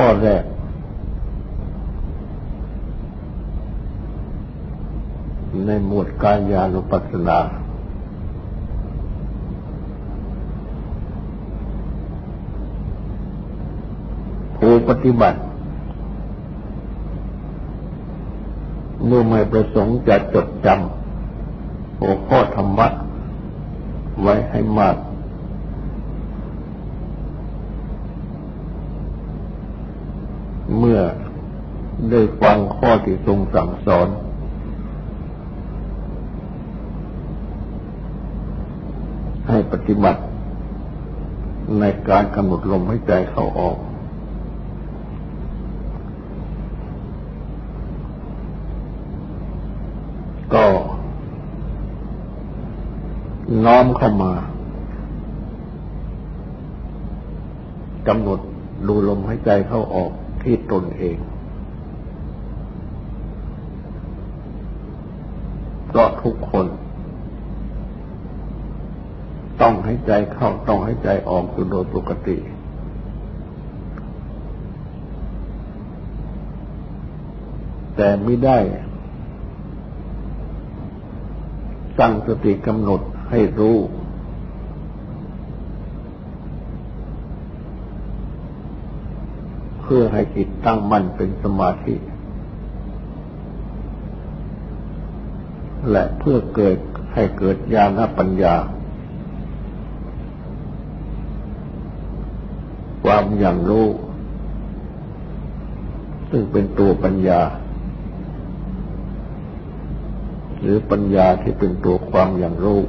ข้อแรก ในหมวดการยานุปัสสนาผู้ปฏิบัติ เมื่อไม่ประสงค์จะจดจำหัวข้อธรรมะไว้ให้มาก เมื่อได้ฟังข้อที่ทรงสั่งสอน ให้ปฏิบัติในการกำหนดลมหายใจเข้าออก ก็น้อมเข้ามากำหนดดูลมหายใจเข้าออก ที่ตนเอง เพราะทุกคน ต้องให้ใจเข้าต้องให้ใจออกอยู่โดยปกติ แต่ไม่ได้ตั้งสติกำหนดให้รู้ เพื่อให้จิตตั้งมั่นเป็นสมาธิ และเพื่อเกิดให้เกิดญาณปัญญา ความอย่างรู้ ซึ่งเป็นตัวปัญญา หรือปัญญาที่เป็นตัวความอย่างรู้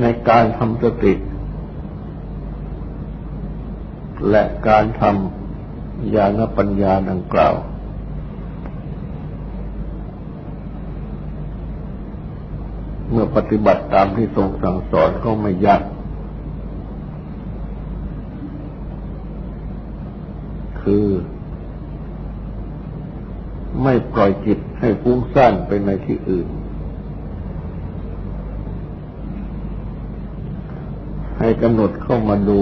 ในการทำสติและการทำญาณปัญญาดังกล่าว เมื่อปฏิบัติตามที่ทรงสั่งสอนก็ไม่ยาก คือ ไม่ปล่อยจิตให้ฟุ้งซ่านไปในที่อื่น ให้ กำหนดเข้ามาดู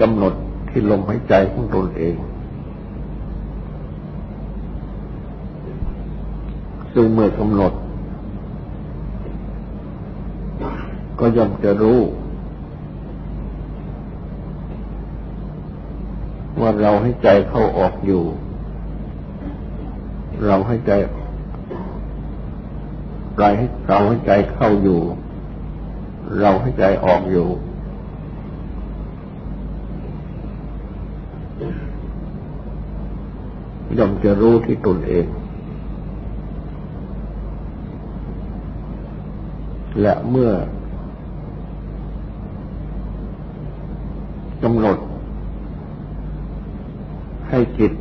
กำหนดที่ลมหายใจของตนเอง ซึ่งเมื่อกำหนด ก็ย่อมจะรู้ ว่าเราให้ใจเข้าออกอยู่ เราให้ใจ ราให้เราให้ใจเข้าอยู่ เราให้ใจออกอยู่ ย่อมจะรู้ที่ตนเอง และเมื่อกำหนด ให้จิต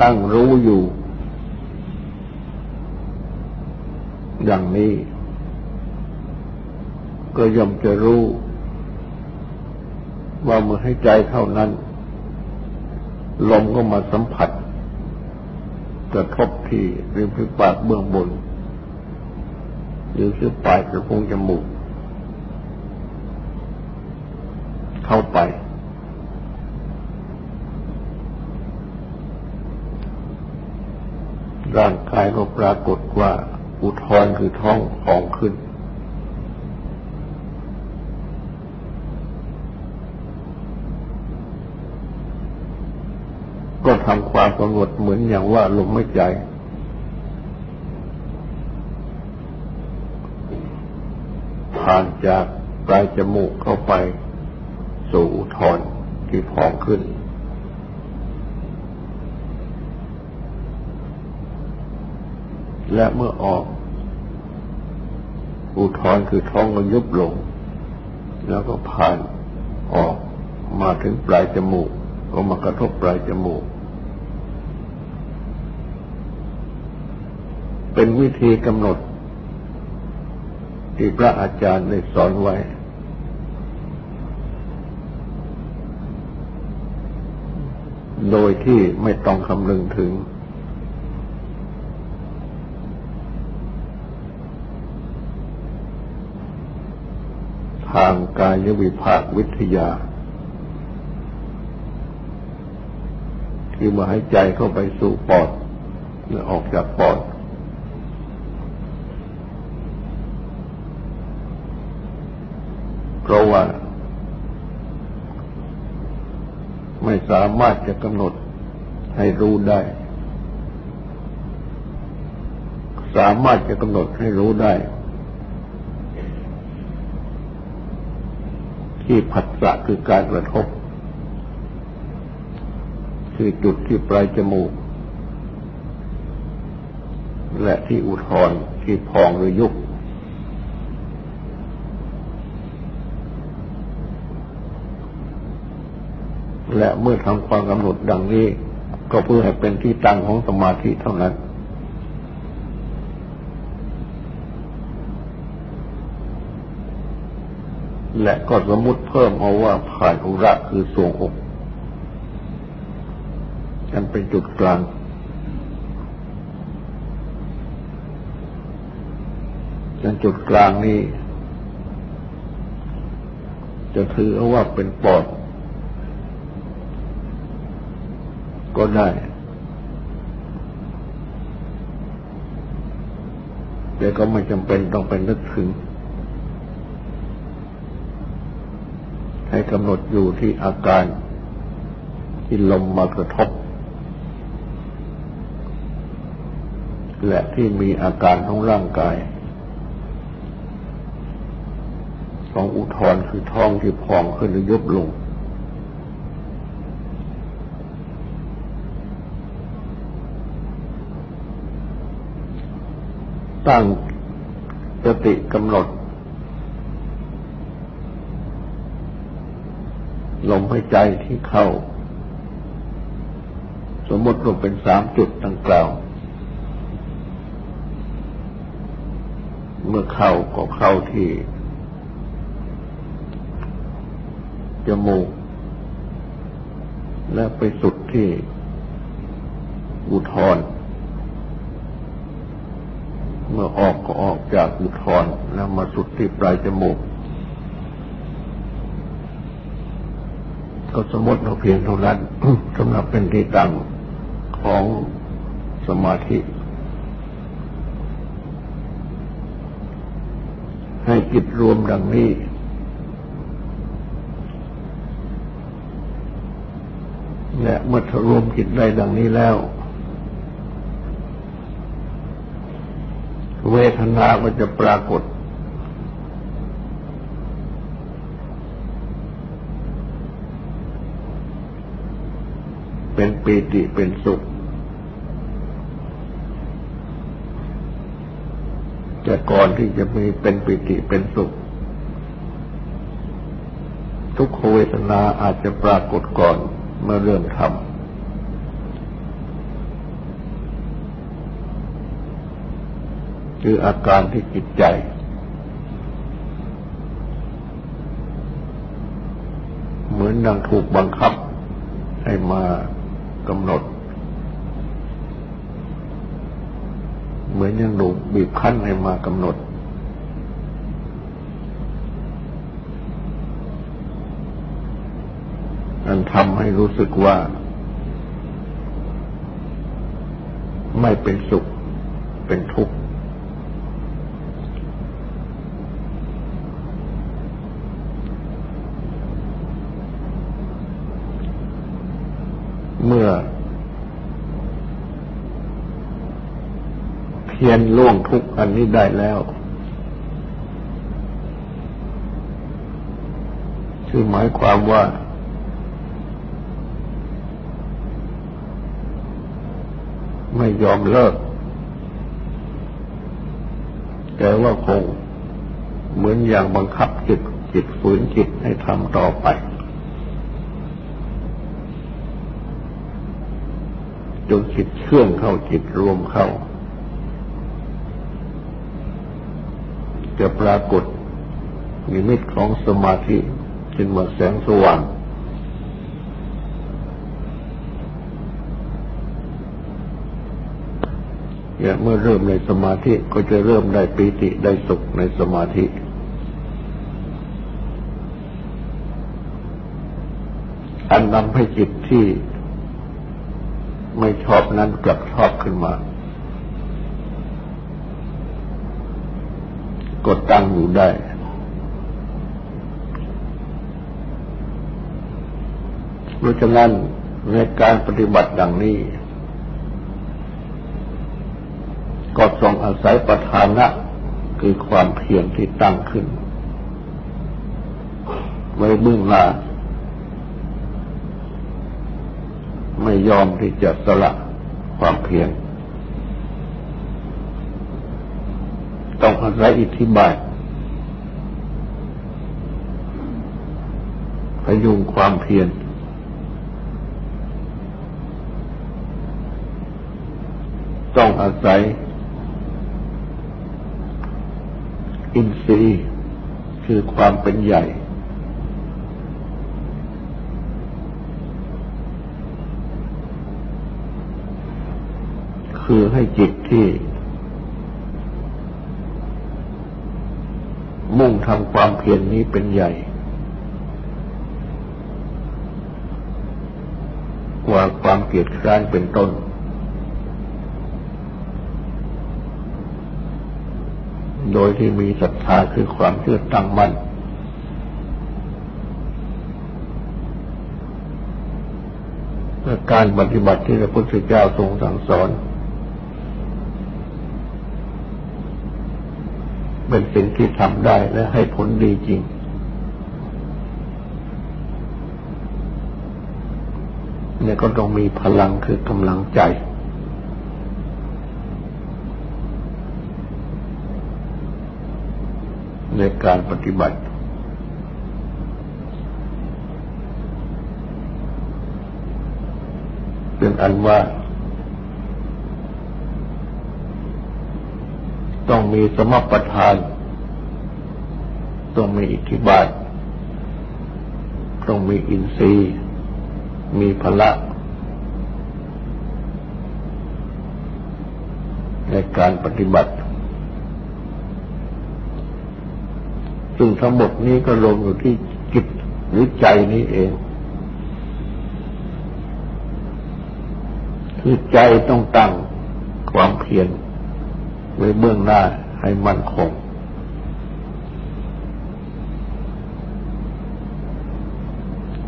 ตั้งรู้อยู่ อย่างนี้ ก็ย่อมจะรู้ ว่าเมื่อให้ใจเท่านั้น ลมก็มาสัมผัสกระทบที่ริมฝีปากเบื้องบนหรือที่ปลายกระพุ้งจมูก เข้าไป ร่างกายก็ปรากฏว่า อุทธรคือท้องพองขึ้น ก็ทำความกำหนดเหมือนอย่างว่าลมไม่ใจ ผ่านจากปลายจมูกเข้าไป สู่อุทธรที่พองขึ้น และเมื่อออก อุทธรคือท้องก็ยุบลง แล้วก็ผ่านออกมาถึงปลายจมูก ก็มากระทบปลายจมูก เป็นวิธีกำหนด ที่พระอาจารย์ได้สอนไว้ โดยที่ไม่ต้องคำนึงถึง ทางกายวิภาควิทยา คือมาให้ใจเข้าไปสู่ปอดและออกจากปอด เพราะว่า ไม่สามารถจะกำหนดให้รู้ได้ สามารถจะกำหนดให้รู้ได้ ที่ผัสสะคือการกระทบ คือจุดที่ปลายจมูก และที่อุทธรที่พองหรือยุบและเมื่อทำความกำหนดดังนี้ ก็เพื่อให้เป็นที่ตั้งของสมาธิเท่านั้น และก็สมมติเพิ่มเอาว่าผ่านอุระคือทรวงอกนันเป็นจุดกลางนันจุดกลางนี้ จะถือเอาว่าเป็นปอด ก็ได้ แต่ก็ไม่จำเป็นต้องเป็นนึกถึง ให้กำหนดอยู่ที่อาการที่ลมมากระทบ และที่มีอาการของร่างกาย ของอุทธรคือท้องที่พองขึ้นหรือยุบลงตั้งสติกำหนด ลมหายใจที่เข้า สมมติรวมเป็นสามจุดดังกล่าว เมื่อเข้าก็เข้าที่ จมูก และไปสุดที่อุทธรเมื่อออกก็ออกจากอุทธรแล้วมาสุดที่ปลายจมูก ก็สมมติเราเพียงเท่านั้นสำหรับเป็นที่ตั้งของสมาธิ ให้จิตรวมดังนี้ และเมื่อรวมจิตได้ดังนี้แล้ว เวทนาก็จะปรากฏ เปีติเป็นสุข แต่ก่อนที่จะมีเป็นปิติเป็นสุข ทุกขเวทนาอาจจะปรากฏก่อนเมื่อเรื่องทำคืออาการที่จิตใจเหมือนนางถูกบังคับให้มา กำหนด เหมือนยังถูกบีบคั้นให้มากำหนด อันทำให้รู้สึกว่า ไม่เป็นสุขเป็นทุกข์เมื่อเพียรล่วงทุกอันนี้ได้แล้วคือหมายความว่า ไม่ยอมเลิก แต่ว่าคงเหมือนอย่างบังคับจิตจิตฝืนจิตให้ทำต่อไปจนจิตเชื่องเข้าจิตรวมเข้า จะปรากฏนิมิตของสมาธิขึ้นมือนแสงสว่างอย่างเมื่อเริ่มในสมาธิก็จะเริ่มได้ปีติได้สุขในสมาธิ อันนำให้จิตที่ไม่ชอบนั้นกลับชอบขึ้นมา กดตั้งอยู่ได้ เพราะฉะนั้นในการปฏิบัติดังนี้ ก็ทรงอาศัยประธานะคือความเพียรที่ตั้งขึ้น ไว้เบื้องหน้าไม่ยอมที่จะสละความเพียร ต้องอาศัยอิทธิบาทพยุงความเพียรต้องอาศัย อินทรีย์คือความเป็นใหญ่ คือให้จิตที่ มุ่งทำความเพียรนนี้เป็นใหญ่ กว่าความเกียดคร้านเป็นต้น โดยที่มีศรัทธาคือความเชื่อตั้งมั่นการปฏิบัติที่พระพุทธเจ้าทรงสั่งสอน เป็นสิ่งที่ทำได้และให้ผลดีจริง เนี่ยก็ต้องมีพลังคือกำลังใจ ในการปฏิบัติเป็นอันว่า ต้องมีสมปทาน ต้องมีอิทธิบาท ต้องมีอินทรีย์ มีพละ ในการปฏิบัติ ซึ่งทั้งหมดนี้ก็รวมอยู่ที่จิตหรือใจนี้เองคือใจต้องตั้งความเพียร ไว้เบื้องหน้าให้มั่นคง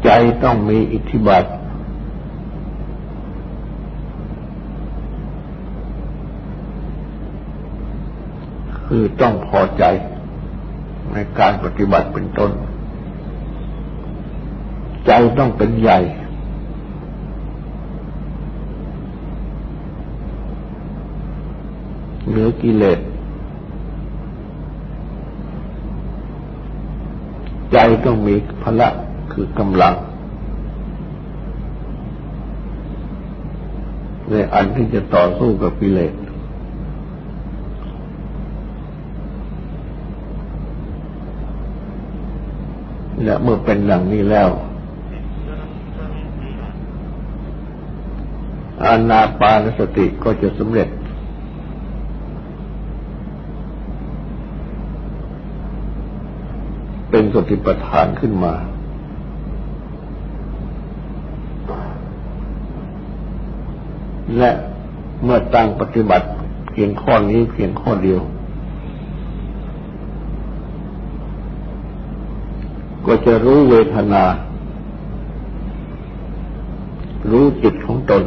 ใจต้องมีอิทธิบาทคือต้องพอใจในการปฏิบัติเป็นต้น ใจต้องเป็นใหญ่ เหนือกิเลสใจต้องมีพละคือกำลังในอันที่จะต่อสู้กับกิเลสและเมื่อเป็นอย่างนี้แล้ว อานาปานสติก็จะสำเร็จเป็น สติปัฏฐานขึ้นมา และเมื่อตั้งปฏิบัติเพียงข้อนี้เพียงข้อเดียว ก็จะรู้เวทนา รู้จิตของตน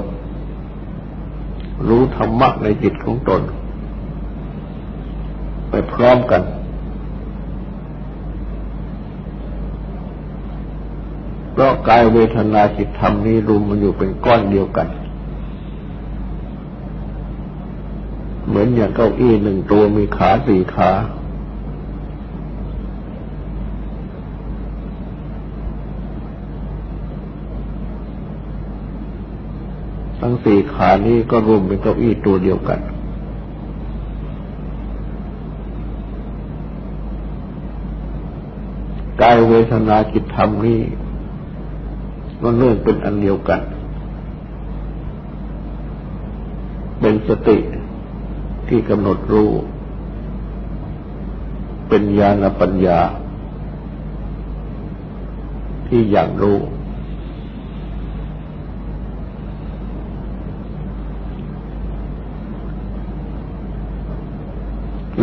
รู้ธรรมะในจิตของตน ไปพร้อมกันพราะกายเวทนาจิตธรรมนี้รวมมันอยู่เป็นก้อนเดียวกัน เหมือนอย่างเก้าอี้หนึ่งตัวมีขาสี่ขา ทั้งสี่ขานี้ก็รวมเป็นเก้าอี้ตัวเดียวกันกายเวทนาจิตธรรมนี้ มันเนื่องเป็นอันเดียวกัน เป็นสติที่กำหนดรู้ เป็นญาณปัญญา ที่อย่างรู้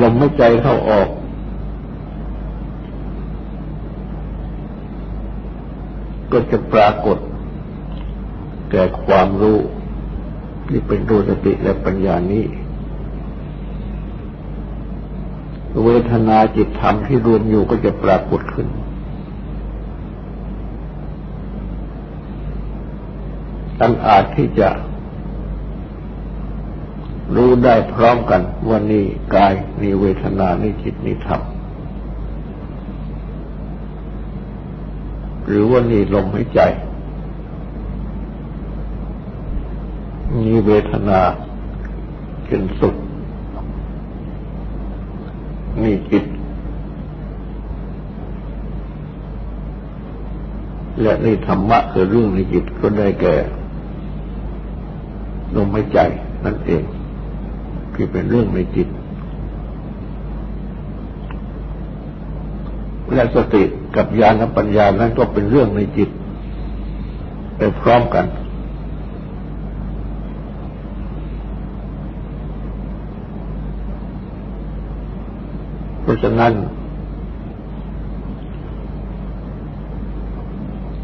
ลมหายใจเข้าออก ก็จะปรากฏ แก่ความรู้ที่เป็นตัวสติและปัญญานี้เวทนาจิตธรรมที่รวมอยู่ก็จะปรากฏขึ้น อันอาจที่จะ รู้ได้พร้อมกันว่านี่กายนี่เวทนานี่จิตนี่ธรรม หรือว่านี่ลมหายใจนี่เวทนาเป็นสุขนี่จิต และนี่ธรรมะคือเรื่องในจิตก็ได้แก่ลมหายใจนั่นเองที่เป็นเรื่องในจิต และสติกับญาณปัญญานั้นก็เป็นเรื่องในจิตไปพร้อมกัน เพราะฉะนั้น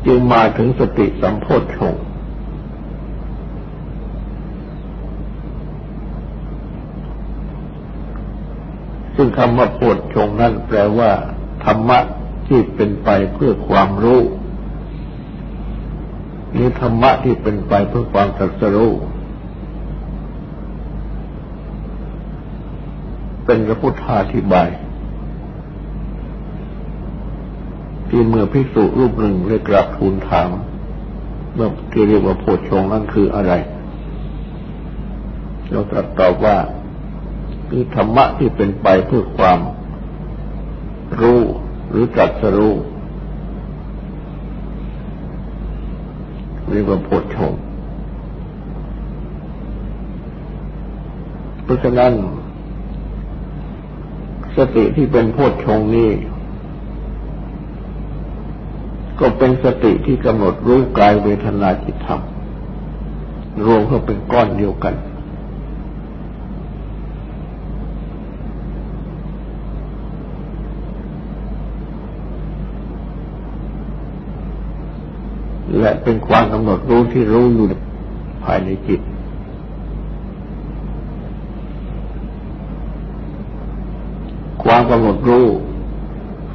จึงมาถึงสติสัมโพธชงซึ่งคำว่าโพดชงนั้นแปลว่า ธรรมะที่เป็นไปเพื่อความรู้นี่ธรรมะที่เป็นไปเพื่อความตรัสรู้เป็นพระพุทธาธิบาย ที่เมื่อพิสุรูปหนึ่งเรียกรับทูลถามเมื่อที่เรียกว่าโพชฌงนั้นคืออะไรเราตรัสตอบว่าคือธรรมะที่เป็นไปเพื่อความ รือจัสรู้เรียกว่าโพชฌงเพราะฉะนั้น สติที่เป็นโพชฌงนี้ ก็เป็นสติที่กำหนดรู้กายเวทนาจิตธรรมรวมเข้าเป็นก้อนเดียวกัน และเป็นความกำหนดรู้ที่รู้อยู่ภายในจิต ความกำหนดรู้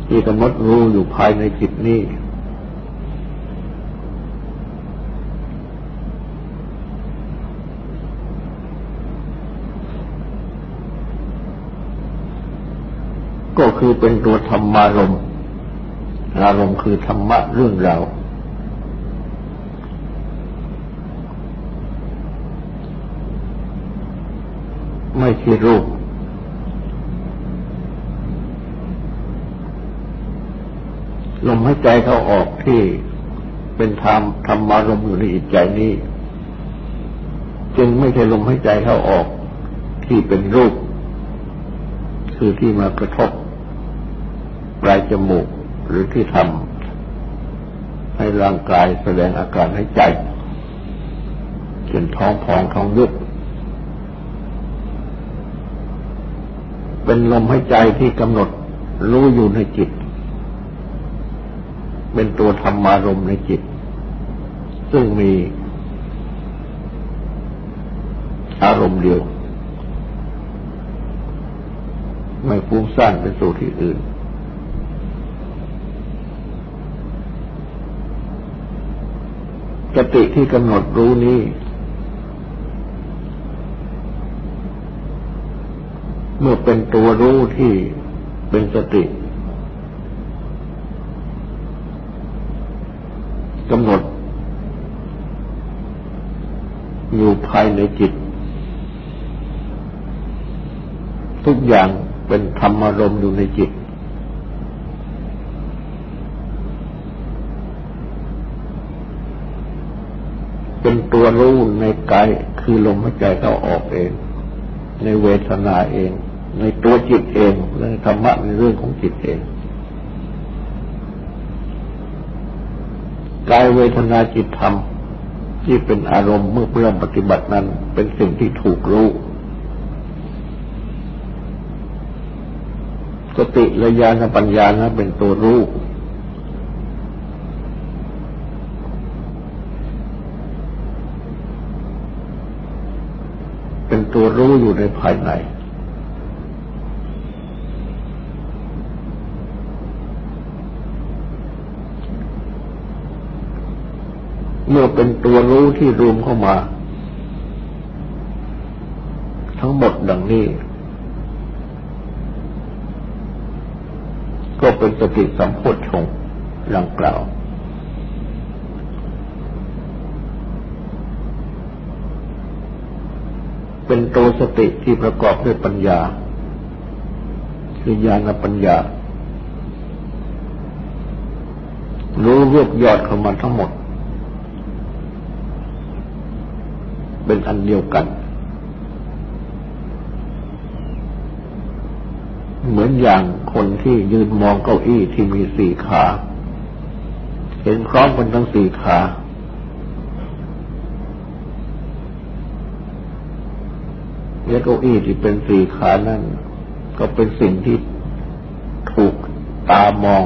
ที่กำหนดรู้อยู่ภายในจิตนี้ก็คือเป็นตัวธรรมารมอารมณ์คือธรรมะเรื่องราว ไม่ใช่รูป ลมหายใจเขาออกที่เป็นธรรมธรรมารมอยู่ในอิจใจนี้ จึงไม่ใช่ลมหายใจเขาออกที่เป็นรูป คือที่มากระทบปลายจมูกหรือที่ทำให้ร่างกายแสดงอาการหายใจเช่นท้องพองท้องยุบ เป็นลมหายใจที่กำหนดรู้อยู่ในจิต เป็นตัวธรรมารมในจิต ซึ่งมีอารมณ์เดียว ไม่ฟุ้งซ่านไปสู่ที่อื่น สติที่กำหนดรู้นี้ เมื่อเป็นตัวรู้ที่เป็นสติกำหนด อยู่ภายในจิต ทุกอย่างเป็นธรรมารมณ์อยู่ในจิต เป็นตัวรู้ในกายคือลมหายใจเข้าออกเอง ในเวทนาเอง ในตัวจิตเองในธรรมะในเรื่องของจิตเองกายเวทนาจิตธรรม ที่เป็นอารมณ์เมื่อเริ่มปฏิบัตินั้น เป็นสิ่งที่ถูกรู้สติและญาณปัญญานะเป็นตัวรู้เป็นตัวรู้อยู่ในภายใน เมื่อเป็นตัวรู้ที่รวมเข้ามา ทั้งหมดดังนี้ ก็เป็นสติสัมโพชงดังกล่าว เป็นตัวสติที่ประกอบด้วยปัญญา คือญาณปัญญา รู้รวบยอดเข้ามาทั้งหมด เป็นอันเดียวกัน เหมือนอย่างคนที่ยืนมองเก้าอี้ที่มีสี่ขา เห็นพร้อมกันทั้งสี่ขาและเก้าอี้ที่เป็นสี่ขานั่น ก็เป็นสิ่งที่ถูกตามอง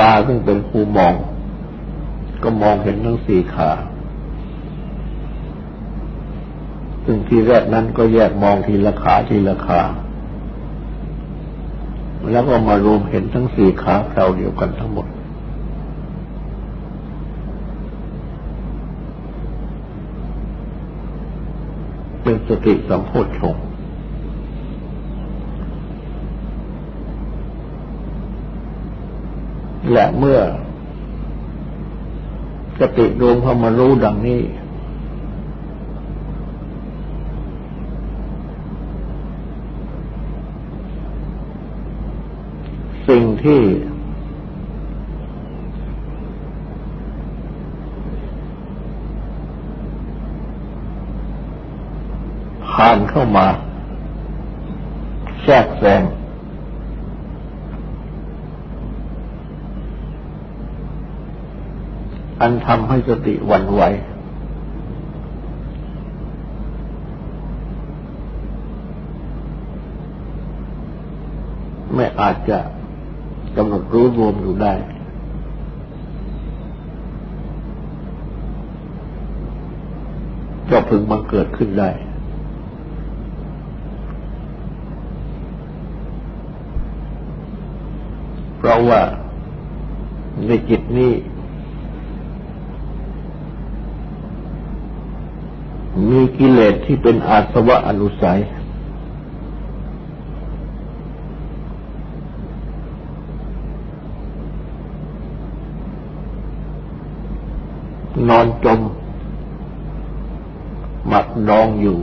ตาซึ่งเป็นผู้มอง ก็มองเห็นทั้งสี่ขา ซึ่งทีแรกนั้นก็แยกมองทีละขาทีละขา แล้วก็มารวมเห็นทั้งสี่ขาเราเดียวกันทั้งหมด เป็นสติสัมโพชฌงและเมื่อสติรวมเข้ามารู้ดังนี้สิ่ง ที่ ผ่านเข้ามา แทรกแซงอันทำให้สติวันไหวไม่อาจจะ กำหนดรู้รวมอยู่ได้ ก็พึงบังเกิดขึ้นได้ เพราะว่าในจิตนี้มีกิเลสที่เป็นอาสวะอนุสัย นอนจม หมักดองอยู่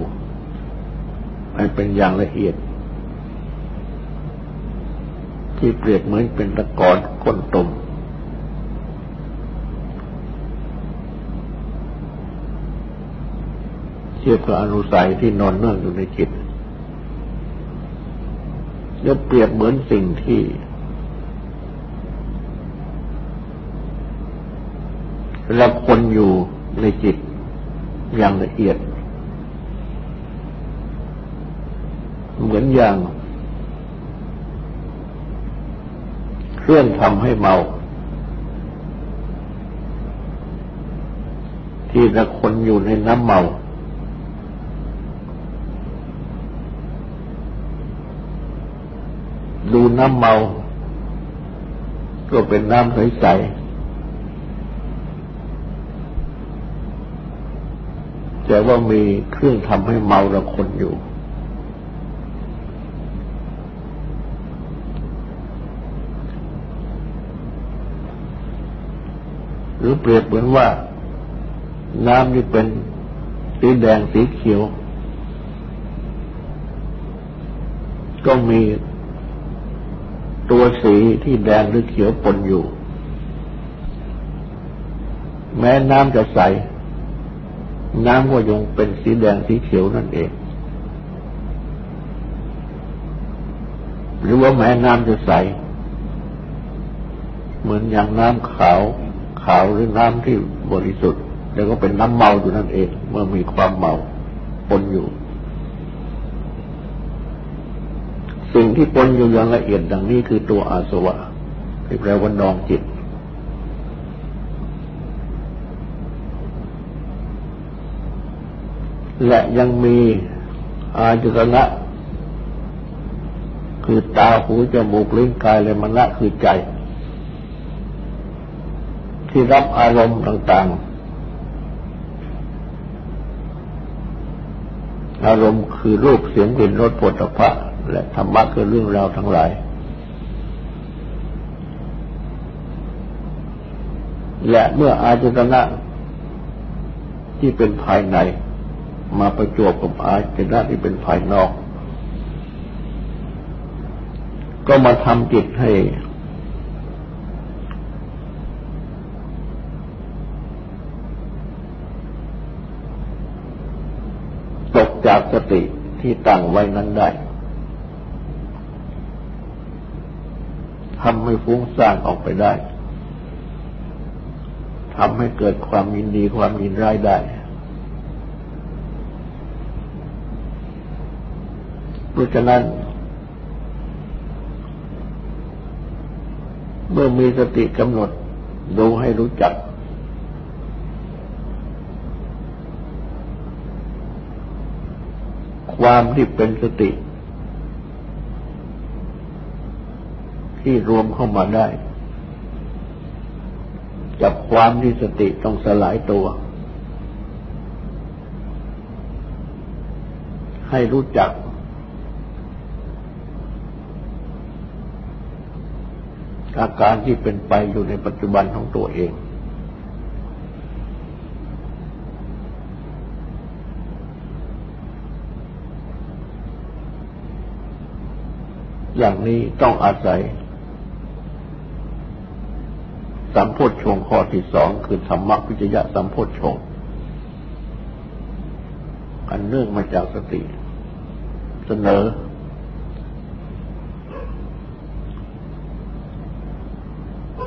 มันเป็นอย่างละเอียด ที่เปรียบเหมือนเป็นตะกอนก้นตมเทียบกับอนุสัยที่นอนเนื่องอยู่ในจิตแล้วเปรียบเหมือนสิ่งที่และ จิตอย่างละเอียด เหมือนอย่าง เครื่องทำให้เมา ที่ละคนอยู่ในน้ำเมาดูน้ำเมา ก็เป็นน้ำใสๆ แต่ว่ามีเครื่องทำให้เมาละคนอยู่ หรือเปรียบเหมือนว่า น้ำนี่เป็นสีแดงสีเขียว ก็มีตัวสีที่แดงหรือเขียวปนอยู่ แม้น้ำจะใส น้ำก็ยงเป็นสีแดงสีเขียวนั่นเอง หรือว่าแม้น้ำจะใส เหมือนอย่างน้ำขาว ขาวหรือน้ำที่บริสุทธิ์ แล้วก็เป็นน้ำเมาอยู่นั่นเอง เมื่อมีความเมาปนอยู่ สิ่งที่ปนอยู่อย่างละเอียดดังนี้คือตัวอาสวะที่แปลว่านองจิต และยังมีอาจตนะคือตาหูจมูกลิ้นกายและมณะคือใจ ที่รับอารมณ์ต่างๆ อารมณ์คือรูปเสียงกลิ่นรสผลิภัณฑ์และธรรมะคือเรื่องราวทั้งหลาย และเมื่ออาจตนะที่เป็นภายใน มาประจวบกับอาจนะที่เป็นภายนอก ก็มาทำจิตให้ ตกจากสติที่ตั้งไว้นั้นได้ทำให้ฟุ้งซ่านออกไปได้ทำให้เกิดความยินดีความยินร้ายได้ เพราะฉะนั้น เมื่อมีสติกำหนดดูให้รู้จัก ความที่เป็นสติ ที่รวมเข้ามาได้จับความที่สติต้องสลายตัว ให้รู้จัก อาการที่เป็นไปอยู่ในปัจจุบันของตัวเอง อย่างนี้ต้องอาศัยสัมโพธชงข้อที่สองคือธรรมะพิจยะสัมโพธชงอันเนื่องมาจากสติ เสนอ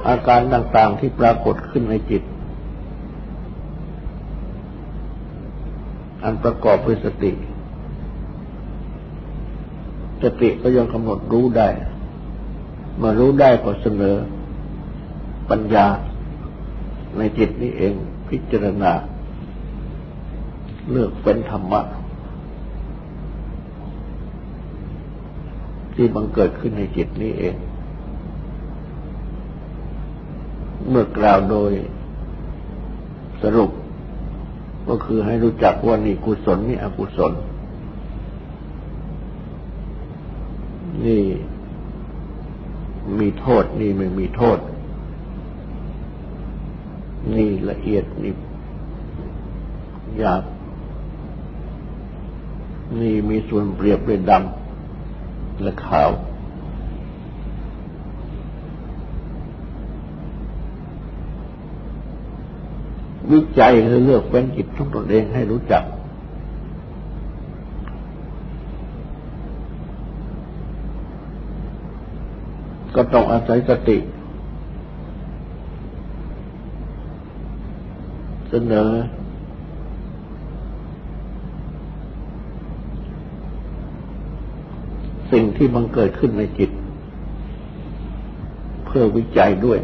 อาการต่างๆที่ปรากฏขึ้นในจิต อันประกอบด้วยสติ สติก็ยังกำหนดรู้ได้ เมื่อรู้ได้ก็เสนอ ปัญญาในจิตนี้เองพิจารณา เลือกเป็นธรรมะ ที่บังเกิดขึ้นในจิตนี้เอง เมื่อกล่าวโดยสรุป ก็คือให้รู้จักว่านี่กุศลนี่อกุศล นี่มีโทษนี่ไม่มีโทษ นี่ละเอียดนี่หยาบนี่มีส่วนเปรียบเป็นดำและขาว วิจัยคือเลือกเป็นจิตของตนเองให้รู้จัก ก็ต้องอาศัยสติ เสนอสิ่งที่บังเกิดขึ้นในจิต เพื่อวิจัยด้วย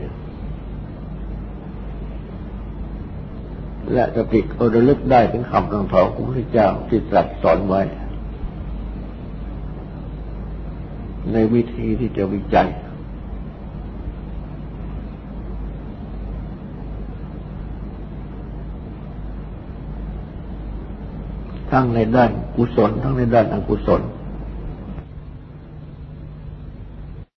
และจะติดอระลึกได้ถึงคำของพระพุทธเจ้าที่ตรัสสอนไว้ ในวิธีที่จะวิจัย ทั้งในด้านกุศล ทั้งในด้านอกุศล